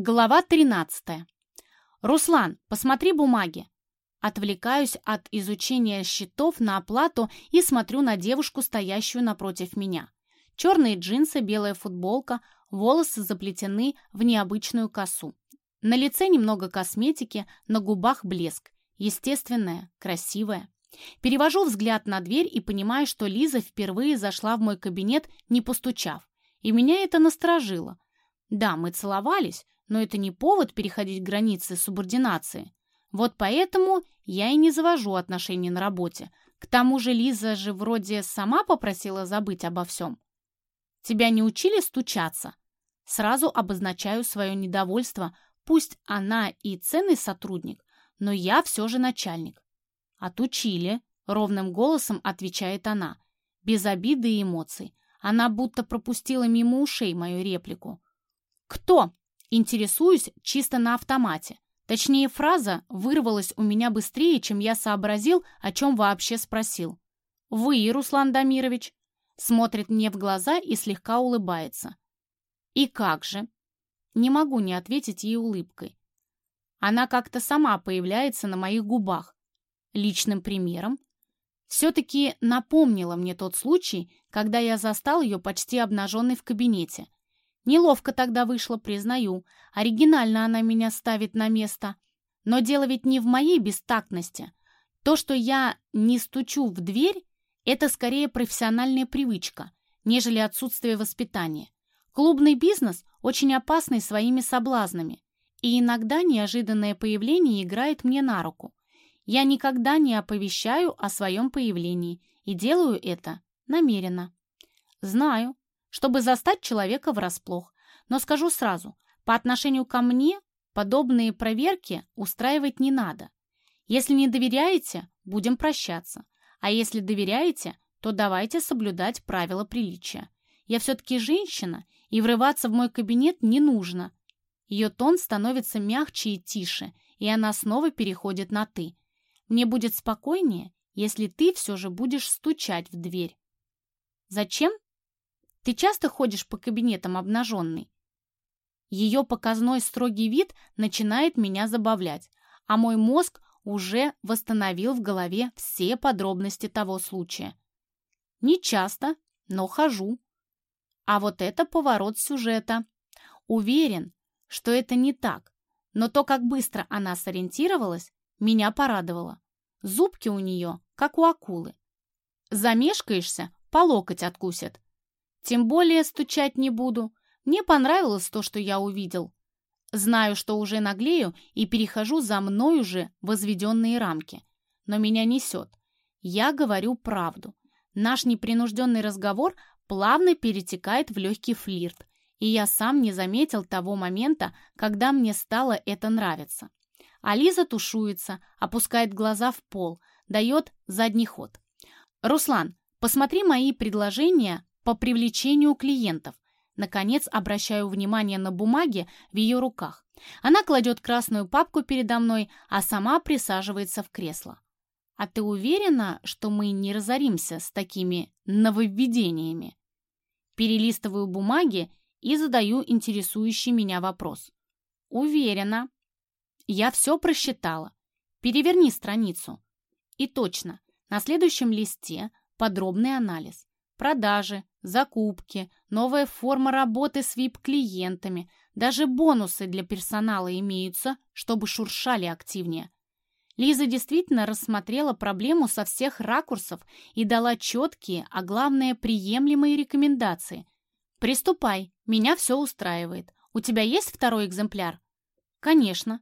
Глава 13. «Руслан, посмотри бумаги». Отвлекаюсь от изучения счетов на оплату и смотрю на девушку, стоящую напротив меня. Черные джинсы, белая футболка, волосы заплетены в необычную косу. На лице немного косметики, на губах блеск. Естественная, красивая. Перевожу взгляд на дверь и понимаю, что Лиза впервые зашла в мой кабинет, не постучав. И меня это насторожило. Да, мы целовались, но это не повод переходить границы субординации. Вот поэтому я и не завожу отношения на работе. К тому же Лиза же вроде сама попросила забыть обо всем. Тебя не учили стучаться? Сразу обозначаю свое недовольство. Пусть она и ценный сотрудник, но я все же начальник. Отучили, ровным голосом отвечает она, без обиды и эмоций. Она будто пропустила мимо ушей мою реплику. «Кто?» Интересуюсь чисто на автомате. Точнее, фраза вырвалась у меня быстрее, чем я сообразил, о чем вообще спросил. «Вы, Руслан Дамирович?» Смотрит мне в глаза и слегка улыбается. «И как же?» Не могу не ответить ей улыбкой. Она как-то сама появляется на моих губах. Личным примером. Все-таки напомнила мне тот случай, когда я застал ее почти обнаженной в кабинете – Неловко тогда вышло, признаю. Оригинально она меня ставит на место. Но дело ведь не в моей бестактности. То, что я не стучу в дверь, это скорее профессиональная привычка, нежели отсутствие воспитания. Клубный бизнес очень опасный своими соблазнами, и иногда неожиданное появление играет мне на руку. Я никогда не оповещаю о своем появлении и делаю это намеренно. Знаю, чтобы застать человека врасплох. Но скажу сразу, по отношению ко мне подобные проверки устраивать не надо. Если не доверяете, будем прощаться. А если доверяете, то давайте соблюдать правила приличия. Я все-таки женщина, и врываться в мой кабинет не нужно. Ее тон становится мягче и тише, и она снова переходит на «ты». Мне будет спокойнее, если ты все же будешь стучать в дверь. Зачем? Ты часто ходишь по кабинетам обнаженный?» Ее показной строгий вид начинает меня забавлять, а мой мозг уже восстановил в голове все подробности того случая. Не часто, но хожу. А вот это поворот сюжета. Уверен, что это не так, но то, как быстро она сориентировалась, меня порадовало. Зубки у нее, как у акулы. Замешкаешься, по локоть откусят. Тем более стучать не буду. Мне понравилось то, что я увидел. Знаю, что уже наглею и перехожу за мной уже возведенные рамки. Но меня несет. Я говорю правду. Наш непринужденный разговор плавно перетекает в легкий флирт, и я сам не заметил того момента, когда мне стало это нравиться. А Лиза тушуется, опускает глаза в пол, дает задний ход. «Руслан, посмотри мои предложения по привлечению клиентов. Наконец обращаю внимание на бумаги в ее руках. Она кладет красную папку передо мной, а сама присаживается в кресло. «А ты уверена, что мы не разоримся с такими нововведениями?» Перелистываю бумаги и задаю интересующий меня вопрос. «Уверена». «Я все просчитала. Переверни страницу». И точно, на следующем листе подробный анализ. Продажи, закупки, новая форма работы с VIP-клиентами, даже бонусы для персонала имеются, чтобы шуршали активнее. Лиза действительно рассмотрела проблему со всех ракурсов и дала четкие, а главное, приемлемые рекомендации. «Приступай, меня все устраивает. У тебя есть второй экземпляр?» «Конечно.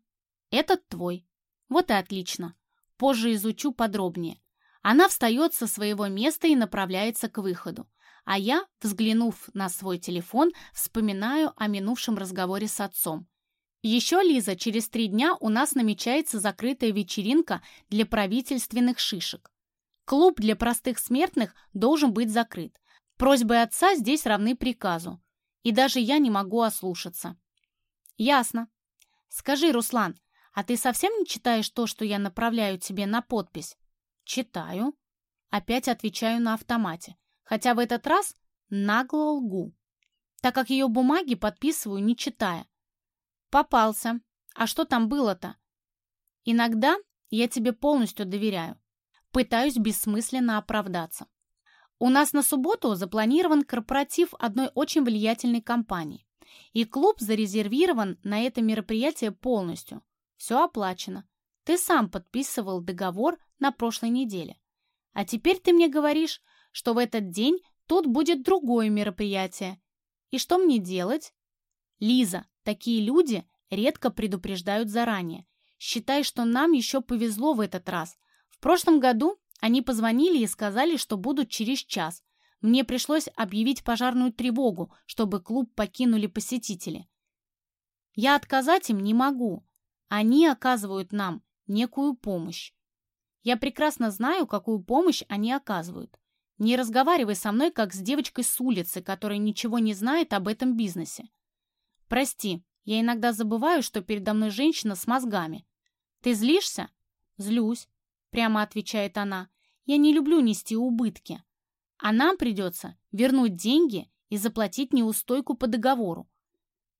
Этот твой. Вот и отлично. Позже изучу подробнее. Она встает со своего места и направляется к выходу. А я, взглянув на свой телефон, вспоминаю о минувшем разговоре с отцом. Еще, Лиза, через три дня у нас намечается закрытая вечеринка для правительственных шишек. Клуб для простых смертных должен быть закрыт. Просьбы отца здесь равны приказу. И даже я не могу ослушаться. Ясно. Скажи, Руслан, а ты совсем не читаешь то, что я направляю тебе на подпись? Читаю. Опять отвечаю на автомате, хотя в этот раз нагло лгу, так как ее бумаги подписываю, не читая. Попался. А что там было-то? Иногда я тебе полностью доверяю. Пытаюсь бессмысленно оправдаться. У нас на субботу запланирован корпоратив одной очень влиятельной компании. И клуб зарезервирован на это мероприятие полностью. Все оплачено. Ты сам подписывал договор на прошлой неделе. А теперь ты мне говоришь, что в этот день тут будет другое мероприятие. И что мне делать? Лиза, такие люди редко предупреждают заранее. Считай, что нам еще повезло в этот раз. В прошлом году они позвонили и сказали, что будут через час. Мне пришлось объявить пожарную тревогу, чтобы клуб покинули посетители. Я отказать им не могу. Они оказывают нам некую помощь. Я прекрасно знаю, какую помощь они оказывают. Не разговаривай со мной, как с девочкой с улицы, которая ничего не знает об этом бизнесе. Прости, я иногда забываю, что передо мной женщина с мозгами. Ты злишься? Злюсь, прямо отвечает она. Я не люблю нести убытки. А нам придется вернуть деньги и заплатить неустойку по договору.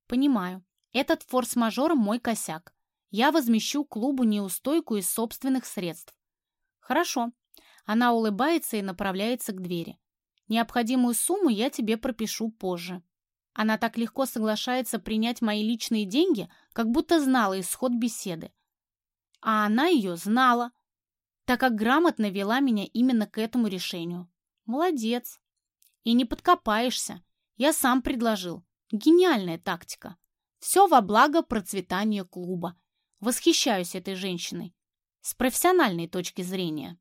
Понимаю, этот форс-мажор мой косяк. Я возмещу клубу неустойку из собственных средств. Хорошо. Она улыбается и направляется к двери. Необходимую сумму я тебе пропишу позже. Она так легко соглашается принять мои личные деньги, как будто знала исход беседы. А она ее знала, так как грамотно вела меня именно к этому решению. Молодец. И не подкопаешься. Я сам предложил. Гениальная тактика. Все во благо процветания клуба. Восхищаюсь этой женщиной. С профессиональной точки зрения.